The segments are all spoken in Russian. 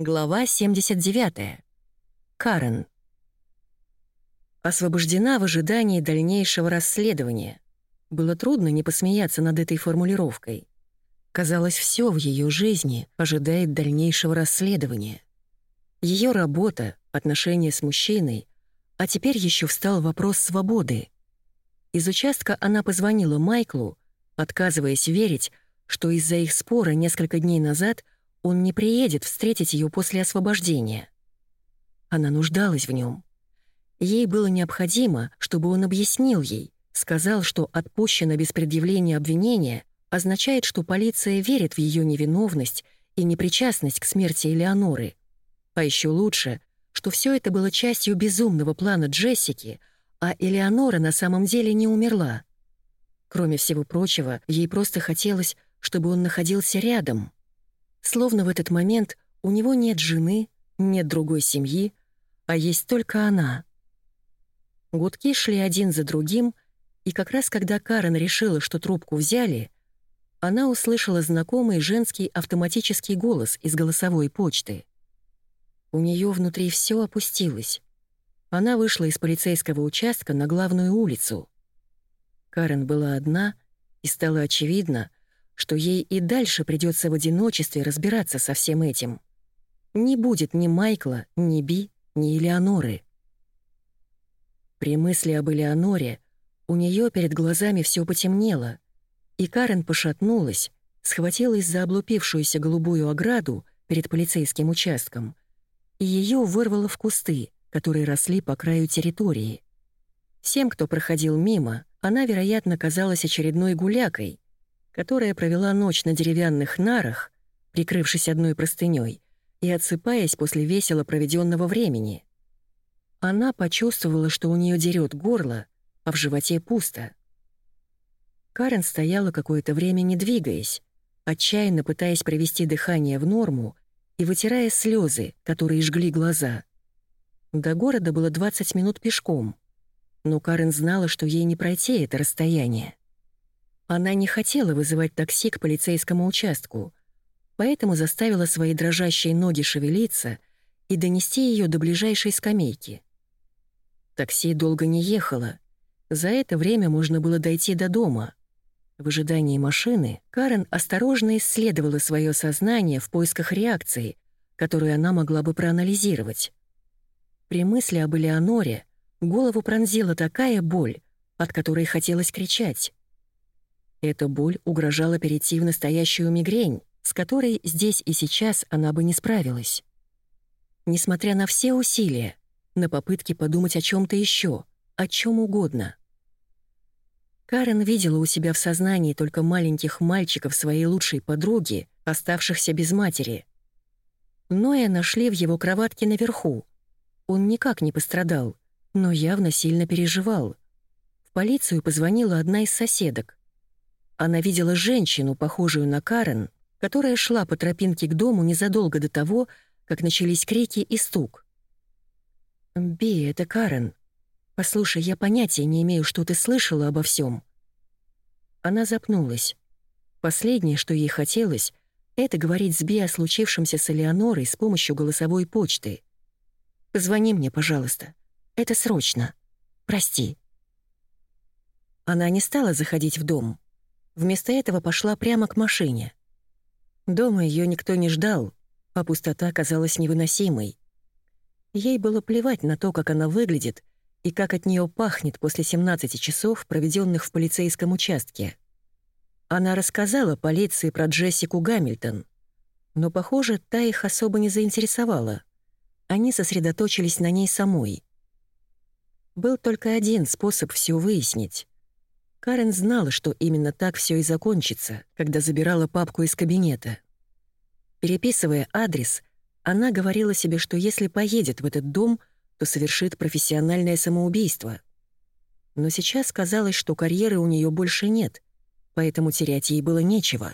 Глава 79. Карен. Освобождена в ожидании дальнейшего расследования. Было трудно не посмеяться над этой формулировкой. Казалось, все в ее жизни ожидает дальнейшего расследования. Ее работа, отношения с мужчиной, а теперь еще встал вопрос свободы. Из участка она позвонила Майклу, отказываясь верить, что из-за их спора несколько дней назад — он не приедет встретить ее после освобождения. Она нуждалась в нем. Ей было необходимо, чтобы он объяснил ей, сказал, что отпущено без предъявления обвинения означает, что полиция верит в ее невиновность и непричастность к смерти Элеоноры. А еще лучше, что все это было частью безумного плана Джессики, а Элеонора на самом деле не умерла. Кроме всего прочего, ей просто хотелось, чтобы он находился рядом — Словно в этот момент у него нет жены, нет другой семьи, а есть только она. Гудки шли один за другим, и как раз когда Карен решила, что трубку взяли, она услышала знакомый женский автоматический голос из голосовой почты. У нее внутри все опустилось. Она вышла из полицейского участка на главную улицу. Карен была одна, и стало очевидно, что ей и дальше придется в одиночестве разбираться со всем этим. Не будет ни Майкла, ни Би, ни Элеоноры. При мысли об Элеоноре у нее перед глазами все потемнело, и Карен пошатнулась, схватилась за облупившуюся голубую ограду перед полицейским участком, и ее вырвало в кусты, которые росли по краю территории. Всем, кто проходил мимо, она, вероятно, казалась очередной гулякой — которая провела ночь на деревянных нарах, прикрывшись одной простыней и отсыпаясь после весело проведенного времени. Она почувствовала, что у нее дерет горло, а в животе пусто. Карен стояла какое-то время, не двигаясь, отчаянно пытаясь привести дыхание в норму и вытирая слезы, которые жгли глаза. До города было 20 минут пешком, но Карен знала, что ей не пройти это расстояние. Она не хотела вызывать такси к полицейскому участку, поэтому заставила свои дрожащие ноги шевелиться и донести ее до ближайшей скамейки. Такси долго не ехало. За это время можно было дойти до дома. В ожидании машины Карен осторожно исследовала свое сознание в поисках реакции, которую она могла бы проанализировать. При мысли об Элеоноре голову пронзила такая боль, от которой хотелось кричать. Эта боль угрожала перейти в настоящую мигрень, с которой здесь и сейчас она бы не справилась. Несмотря на все усилия, на попытки подумать о чем то еще, о чем угодно. Карен видела у себя в сознании только маленьких мальчиков своей лучшей подруги, оставшихся без матери. Ноя нашли в его кроватке наверху. Он никак не пострадал, но явно сильно переживал. В полицию позвонила одна из соседок. Она видела женщину, похожую на Карен, которая шла по тропинке к дому незадолго до того, как начались крики и стук. «Би, это Карен. Послушай, я понятия не имею, что ты слышала обо всем. Она запнулась. Последнее, что ей хотелось, это говорить с Би о случившемся с Элеонорой с помощью голосовой почты. «Позвони мне, пожалуйста. Это срочно. Прости». Она не стала заходить в дом. Вместо этого пошла прямо к машине. Дома ее никто не ждал, а пустота казалась невыносимой. Ей было плевать на то, как она выглядит и как от нее пахнет после 17 часов, проведенных в полицейском участке. Она рассказала полиции про Джессику Гамильтон, но, похоже, та их особо не заинтересовала. Они сосредоточились на ней самой. Был только один способ все выяснить. Карен знала, что именно так все и закончится, когда забирала папку из кабинета. Переписывая адрес, она говорила себе, что если поедет в этот дом, то совершит профессиональное самоубийство. Но сейчас казалось, что карьеры у нее больше нет, поэтому терять ей было нечего.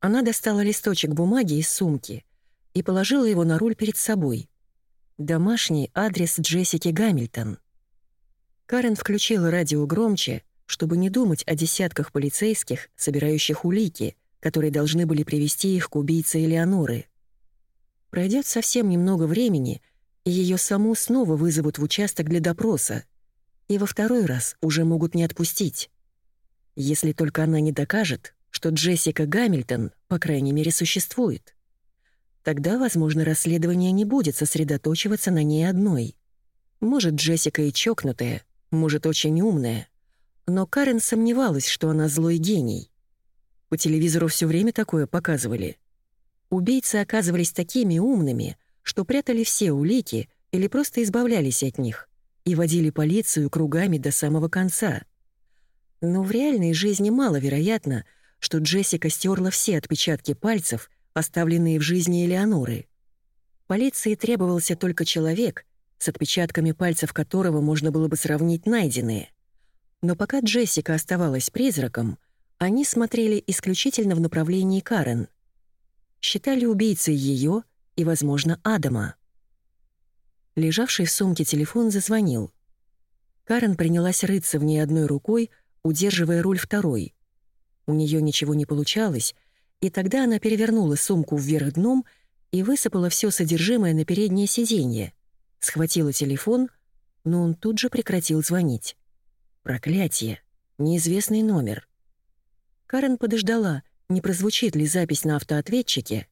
Она достала листочек бумаги из сумки и положила его на руль перед собой. Домашний адрес Джессики Гамильтон — Карен включила радио громче, чтобы не думать о десятках полицейских, собирающих улики, которые должны были привести их к убийце Элеоноры. Пройдет совсем немного времени, и ее саму снова вызовут в участок для допроса, и во второй раз уже могут не отпустить. Если только она не докажет, что Джессика Гамильтон, по крайней мере, существует. Тогда, возможно, расследование не будет сосредоточиваться на ней одной. Может, Джессика и чокнутая, может, очень умная. Но Карен сомневалась, что она злой гений. По телевизору все время такое показывали. Убийцы оказывались такими умными, что прятали все улики или просто избавлялись от них и водили полицию кругами до самого конца. Но в реальной жизни маловероятно, что Джессика стерла все отпечатки пальцев, оставленные в жизни Элеоноры. Полиции требовался только человек, с отпечатками пальцев которого можно было бы сравнить найденные. Но пока Джессика оставалась призраком, они смотрели исключительно в направлении Карен. Считали убийцей ее и, возможно, Адама. Лежавший в сумке телефон зазвонил. Карен принялась рыться в ней одной рукой, удерживая руль второй. У нее ничего не получалось, и тогда она перевернула сумку вверх дном и высыпала все содержимое на переднее сиденье. Схватила телефон, но он тут же прекратил звонить. Проклятие. Неизвестный номер. Карен подождала, не прозвучит ли запись на автоответчике,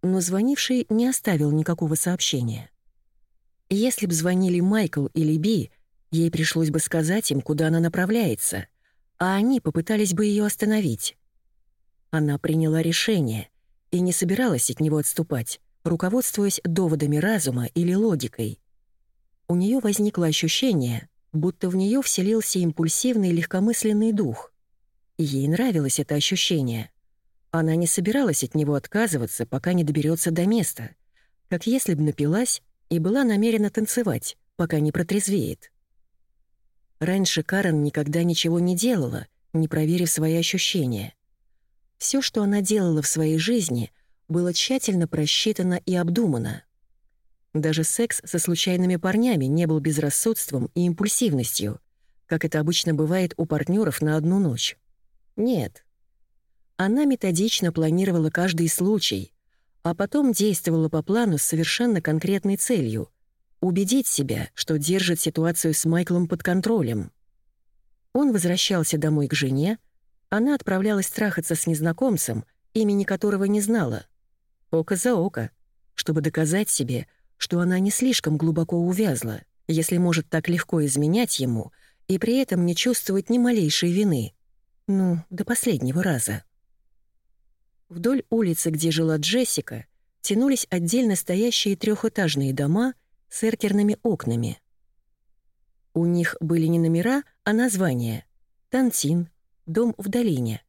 но звонивший не оставил никакого сообщения. Если б звонили Майкл или Би, ей пришлось бы сказать им, куда она направляется, а они попытались бы ее остановить. Она приняла решение и не собиралась от него отступать, руководствуясь доводами разума или логикой. У нее возникло ощущение, будто в нее вселился импульсивный легкомысленный дух. Ей нравилось это ощущение. Она не собиралась от него отказываться, пока не доберется до места, как если бы напилась и была намерена танцевать, пока не протрезвеет. Раньше Карен никогда ничего не делала, не проверив свои ощущения. Все, что она делала в своей жизни, было тщательно просчитано и обдумано. Даже секс со случайными парнями не был безрассудством и импульсивностью, как это обычно бывает у партнеров на одну ночь. Нет. Она методично планировала каждый случай, а потом действовала по плану с совершенно конкретной целью — убедить себя, что держит ситуацию с Майклом под контролем. Он возвращался домой к жене, она отправлялась трахаться с незнакомцем, имени которого не знала. Око за око, чтобы доказать себе, что она не слишком глубоко увязла, если может так легко изменять ему и при этом не чувствовать ни малейшей вины. Ну, до последнего раза. Вдоль улицы, где жила Джессика, тянулись отдельно стоящие трехэтажные дома с эркерными окнами. У них были не номера, а названия — Тантин, дом в долине.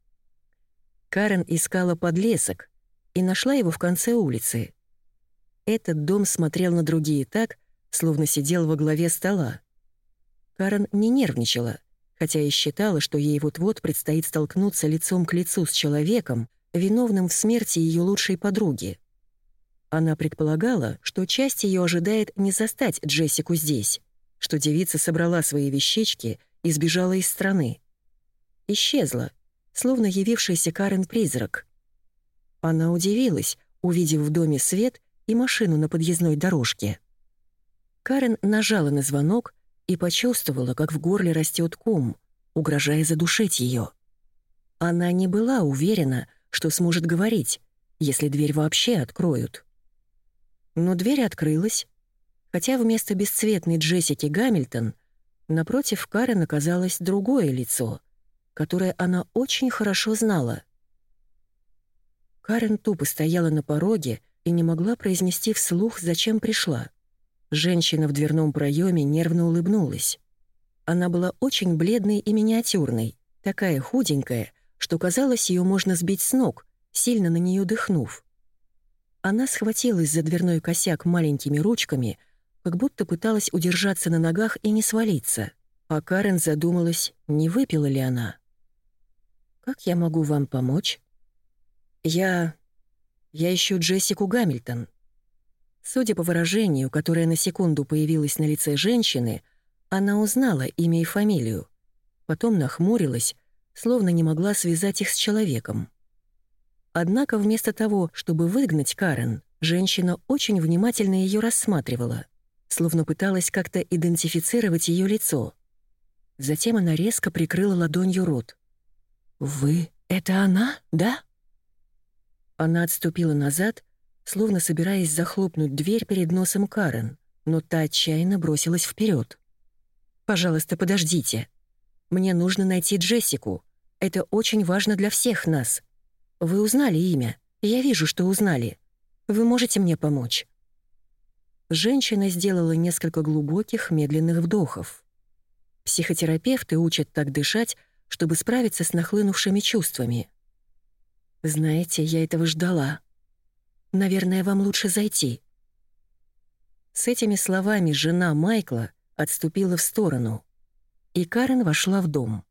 Карен искала подлесок и нашла его в конце улицы. Этот дом смотрел на другие так, словно сидел во главе стола. Карен не нервничала, хотя и считала, что ей вот-вот предстоит столкнуться лицом к лицу с человеком, виновным в смерти ее лучшей подруги. Она предполагала, что часть ее ожидает не застать Джессику здесь, что девица собрала свои вещички и сбежала из страны исчезла, словно явившийся Карен призрак. Она удивилась, увидев в доме свет и машину на подъездной дорожке. Карен нажала на звонок и почувствовала, как в горле растет ком, угрожая задушить ее. Она не была уверена, что сможет говорить, если дверь вообще откроют. Но дверь открылась, хотя вместо бесцветной Джессики Гамильтон напротив Карен оказалось другое лицо — которое она очень хорошо знала. Карен тупо стояла на пороге и не могла произнести вслух, зачем пришла. Женщина в дверном проеме нервно улыбнулась. Она была очень бледной и миниатюрной, такая худенькая, что казалось, ее можно сбить с ног, сильно на нее дыхнув. Она схватилась за дверной косяк маленькими ручками, как будто пыталась удержаться на ногах и не свалиться. А Карен задумалась, не выпила ли она. «Как я могу вам помочь?» «Я... я ищу Джессику Гамильтон». Судя по выражению, которое на секунду появилось на лице женщины, она узнала имя и фамилию. Потом нахмурилась, словно не могла связать их с человеком. Однако вместо того, чтобы выгнать Карен, Женщина очень внимательно ее рассматривала, словно пыталась как-то идентифицировать ее лицо. Затем она резко прикрыла ладонью рот. «Вы — это она, да?» Она отступила назад, словно собираясь захлопнуть дверь перед носом Карен, но та отчаянно бросилась вперед. «Пожалуйста, подождите. Мне нужно найти Джессику. Это очень важно для всех нас. Вы узнали имя. Я вижу, что узнали. Вы можете мне помочь?» Женщина сделала несколько глубоких, медленных вдохов. Психотерапевты учат так дышать, чтобы справиться с нахлынувшими чувствами. «Знаете, я этого ждала. Наверное, вам лучше зайти». С этими словами жена Майкла отступила в сторону, и Карен вошла в дом.